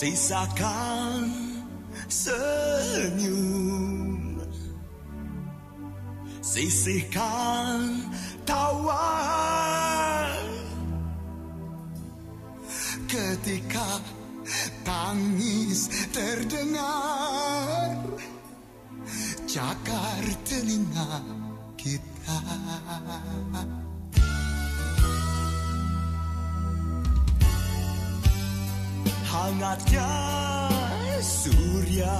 Sisakan senyum. Sisihkan tawa. Ketika tangis terdengar Cakar telinga kita hangatnya surya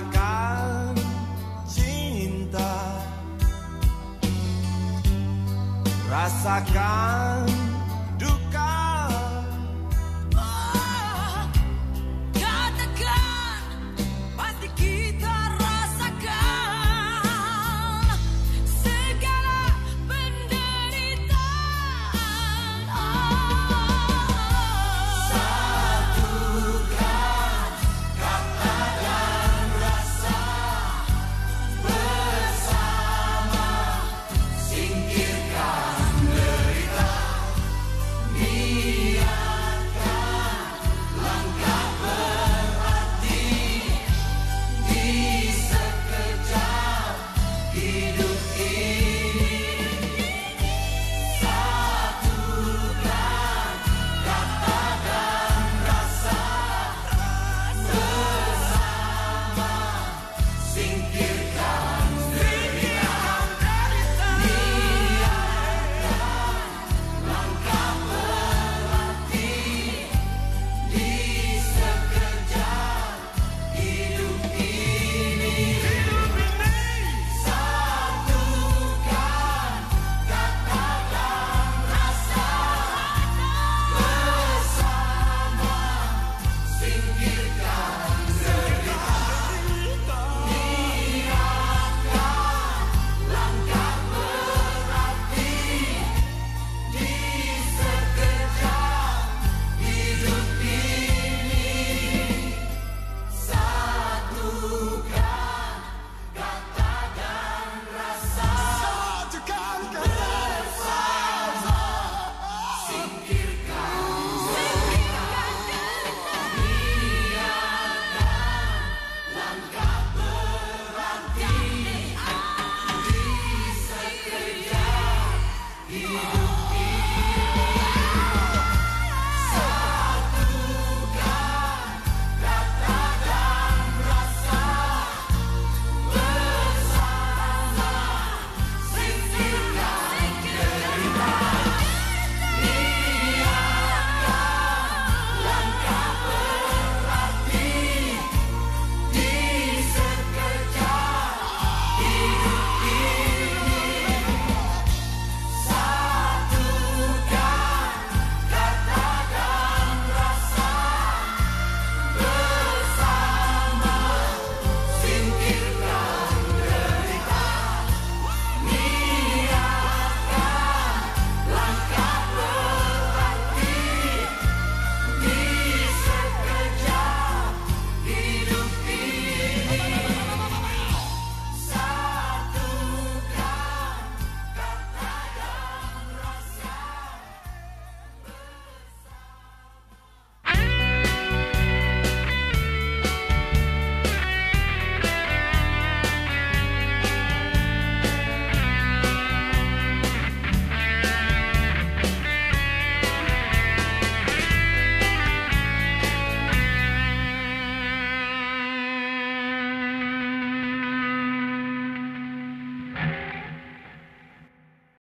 katakan cinta. Rasakan